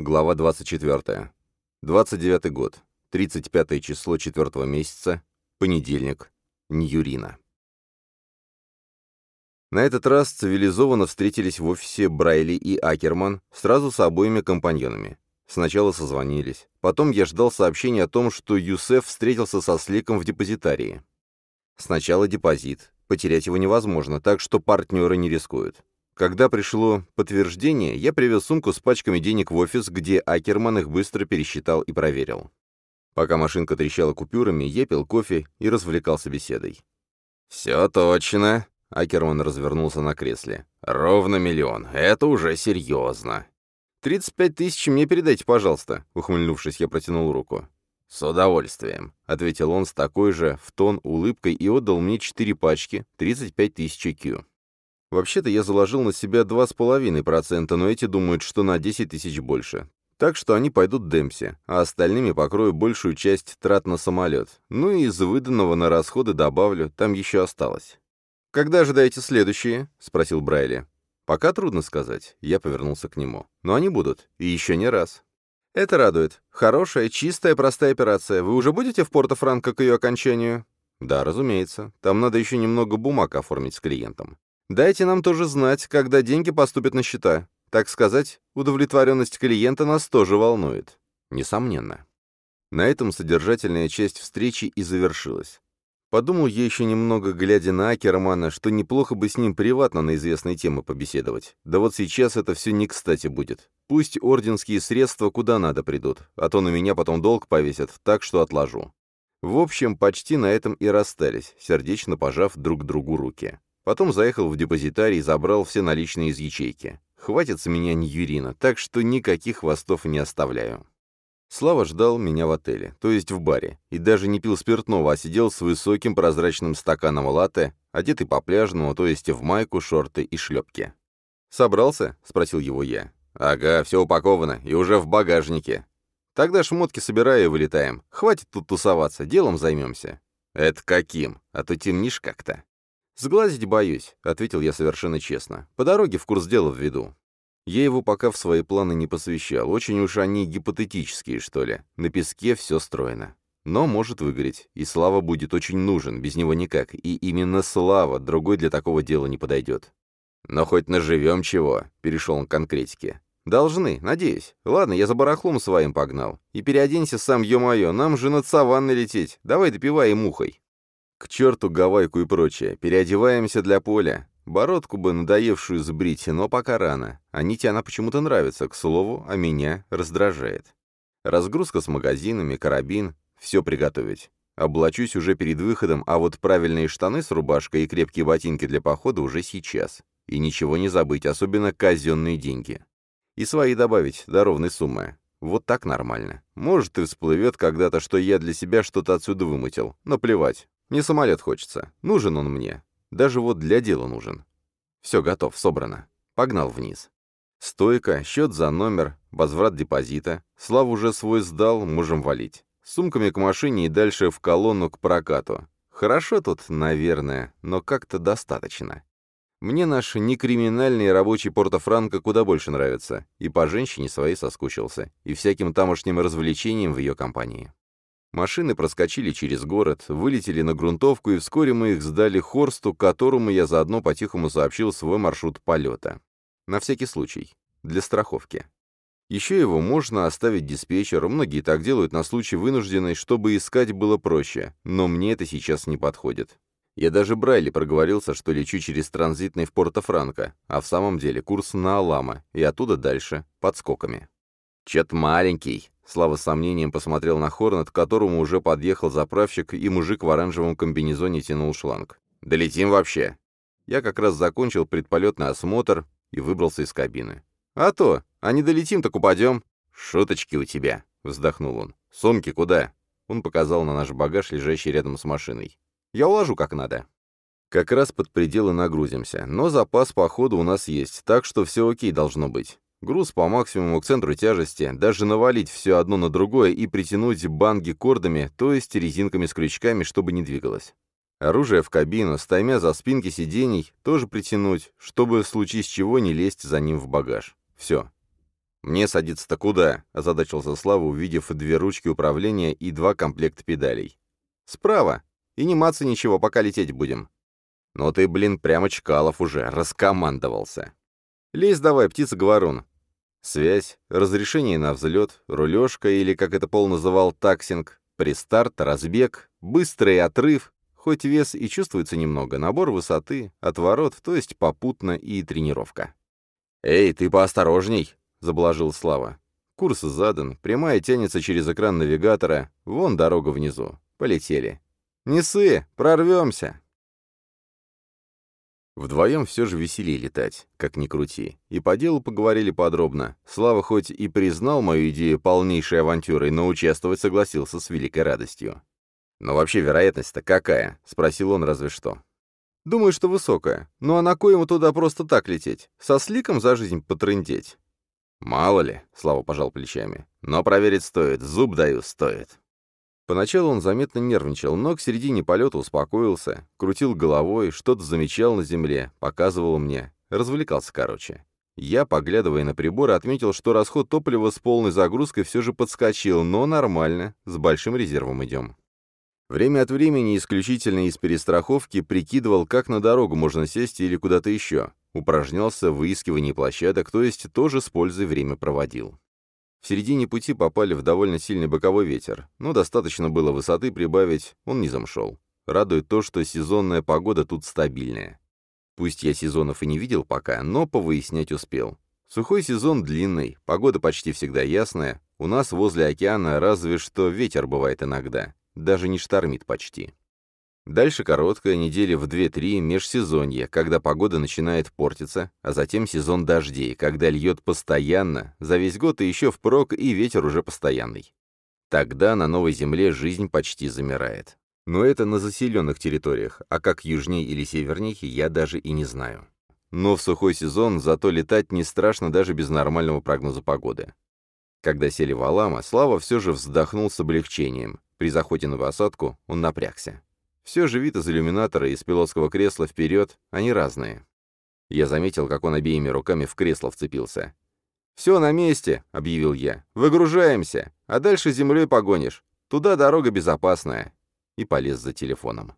Глава 24. 29 год. 35 число 4 месяца. Понедельник. Ньюрина. На этот раз цивилизованно встретились в офисе Брайли и Акерман сразу с обоими компаньонами. Сначала созвонились. Потом я ждал сообщения о том, что Юсеф встретился со Сликом в депозитарии. Сначала депозит. Потерять его невозможно, так что партнеры не рискуют. Когда пришло подтверждение, я привез сумку с пачками денег в офис, где Акерман их быстро пересчитал и проверил. Пока машинка трещала купюрами, я пил кофе и развлекался беседой. «Все точно», — Акерман развернулся на кресле. «Ровно миллион. Это уже серьезно». «Тридцать пять тысяч мне передайте, пожалуйста», — ухмыльнувшись, я протянул руку. «С удовольствием», — ответил он с такой же, в тон, улыбкой и отдал мне четыре пачки, тридцать пять тысяч IQ. Вообще-то я заложил на себя 2,5%, но эти думают, что на 10 тысяч больше. Так что они пойдут Демпси, а остальными покрою большую часть трат на самолет. Ну и из выданного на расходы добавлю, там еще осталось. «Когда ожидаете следующие?» — спросил Брайли. «Пока трудно сказать». Я повернулся к нему. «Но они будут. И еще не раз». «Это радует. Хорошая, чистая, простая операция. Вы уже будете в Порто-Франко к ее окончанию?» «Да, разумеется. Там надо еще немного бумаг оформить с клиентом». Дайте нам тоже знать, когда деньги поступят на счета. Так сказать, удовлетворенность клиента нас тоже волнует. Несомненно. На этом содержательная часть встречи и завершилась. Подумал я еще немного, глядя на Акермана, что неплохо бы с ним приватно на известные темы побеседовать. Да вот сейчас это все не кстати будет. Пусть орденские средства куда надо придут, а то на меня потом долг повесят, так что отложу. В общем, почти на этом и расстались, сердечно пожав друг другу руки. Потом заехал в депозитарий и забрал все наличные из ячейки. Хватит с меня Ньюрина, так что никаких хвостов не оставляю. Слава ждал меня в отеле, то есть в баре, и даже не пил спиртного, а сидел с высоким прозрачным стаканом латте, одетый по-пляжному, то есть в майку, шорты и шлепки. «Собрался?» — спросил его я. «Ага, все упаковано, и уже в багажнике. Тогда шмотки собираю и вылетаем. Хватит тут тусоваться, делом займемся». «Это каким? А то темнишь как-то». «Сглазить боюсь», — ответил я совершенно честно. «По дороге в курс дела введу». Я его пока в свои планы не посвящал, очень уж они гипотетические, что ли. На песке все стройно. Но может выгореть, и Слава будет очень нужен, без него никак, и именно Слава, другой для такого дела не подойдет. «Но хоть наживем чего», — перешел он к конкретике. «Должны, надеюсь. Ладно, я за барахлом своим погнал. И переоденься сам, ё-моё, нам же над саванной лететь. Давай допивай и мухой». К черту гавайку и прочее. Переодеваемся для поля. Бородку бы надоевшую сбрить, но пока рано. А Ните она почему-то нравится, к слову, а меня раздражает. Разгрузка с магазинами, карабин, все приготовить. Облачусь уже перед выходом, а вот правильные штаны с рубашкой и крепкие ботинки для похода уже сейчас. И ничего не забыть, особенно казенные деньги. И свои добавить до ровной суммы. Вот так нормально. Может, и всплывет когда-то, что я для себя что-то отсюда вымутил. Наплевать. Мне самолет хочется. Нужен он мне. Даже вот для дела нужен. Все, готов, собрано. Погнал вниз. Стойка, счет за номер, возврат депозита. Слав уже свой сдал, можем валить. С сумками к машине и дальше в колонну к прокату. Хорошо тут, наверное, но как-то достаточно. Мне наш некриминальный рабочий Порто-Франко куда больше нравится. И по женщине своей соскучился, и всяким тамошним развлечениям в ее компании. Машины проскочили через город, вылетели на грунтовку, и вскоре мы их сдали Хорсту, которому я заодно по-тихому сообщил свой маршрут полета. На всякий случай. Для страховки. Еще его можно оставить диспетчеру, многие так делают на случай вынужденной, чтобы искать было проще, но мне это сейчас не подходит. Я даже Брайли проговорился, что лечу через транзитный в Порто-Франко, а в самом деле курс на Алама, и оттуда дальше, подскоками. Чет маленький, Слава с сомнением посмотрел на Хорнет, к которому уже подъехал заправщик, и мужик в оранжевом комбинезоне тянул шланг. «Долетим вообще?» Я как раз закончил предполетный осмотр и выбрался из кабины. «А то! А не долетим, так упадем!» «Шуточки у тебя!» — вздохнул он. «Сумки куда?» Он показал на наш багаж, лежащий рядом с машиной. «Я уложу как надо». Как раз под пределы нагрузимся, но запас по ходу у нас есть, так что все окей должно быть. Груз по максимуму к центру тяжести, даже навалить все одно на другое и притянуть банги кордами, то есть резинками с крючками, чтобы не двигалось. Оружие в кабину, стаймя за спинки сидений, тоже притянуть, чтобы в случае с чего не лезть за ним в багаж. Все. «Мне садиться-то куда?» — озадачился Слава, увидев две ручки управления и два комплекта педалей. «Справа. И не маться ничего, пока лететь будем». «Но ты, блин, прямо Чкалов уже, раскомандовался». «Лезь давай, птица-говорун». Связь, разрешение на взлет, рулежка или, как это Пол называл, таксинг, пристарт, разбег, быстрый отрыв, хоть вес и чувствуется немного, набор высоты, отворот, то есть попутно и тренировка. «Эй, ты поосторожней!» — заблажил Слава. Курс задан, прямая тянется через экран навигатора, вон дорога внизу. Полетели. «Не ссы, прорвемся!» Вдвоем все же веселее летать, как ни крути. И по делу поговорили подробно. Слава хоть и признал мою идею полнейшей авантюрой, но участвовать согласился с великой радостью. «Но вообще вероятность-то какая?» — спросил он разве что. «Думаю, что высокая. Ну а на кой ему туда просто так лететь? Со сликом за жизнь потрындеть?» «Мало ли», — Слава пожал плечами. «Но проверить стоит, зуб даю, стоит». Поначалу он заметно нервничал, но к середине полета успокоился, крутил головой, что-то замечал на земле, показывал мне. Развлекался, короче. Я, поглядывая на приборы, отметил, что расход топлива с полной загрузкой все же подскочил, но нормально, с большим резервом идем. Время от времени исключительно из перестраховки прикидывал, как на дорогу можно сесть или куда-то еще. Упражнялся в выискивании площадок, то есть тоже с пользой время проводил. В середине пути попали в довольно сильный боковой ветер, но достаточно было высоты прибавить, он низом шел. Радует то, что сезонная погода тут стабильная. Пусть я сезонов и не видел пока, но повыяснять успел. Сухой сезон длинный, погода почти всегда ясная, у нас возле океана разве что ветер бывает иногда, даже не штормит почти. Дальше короткая, недели в 2-3 межсезонье, когда погода начинает портиться, а затем сезон дождей, когда льет постоянно, за весь год и еще впрок, и ветер уже постоянный. Тогда на новой земле жизнь почти замирает. Но это на заселенных территориях, а как южней или северней, я даже и не знаю. Но в сухой сезон зато летать не страшно даже без нормального прогноза погоды. Когда сели в Алама, Слава все же вздохнул с облегчением. При заходе на посадку он напрягся. Все же вид из иллюминатора и из пилотского кресла вперед, они разные. Я заметил, как он обеими руками в кресло вцепился. «Все на месте», — объявил я. «Выгружаемся, а дальше землей погонишь. Туда дорога безопасная». И полез за телефоном.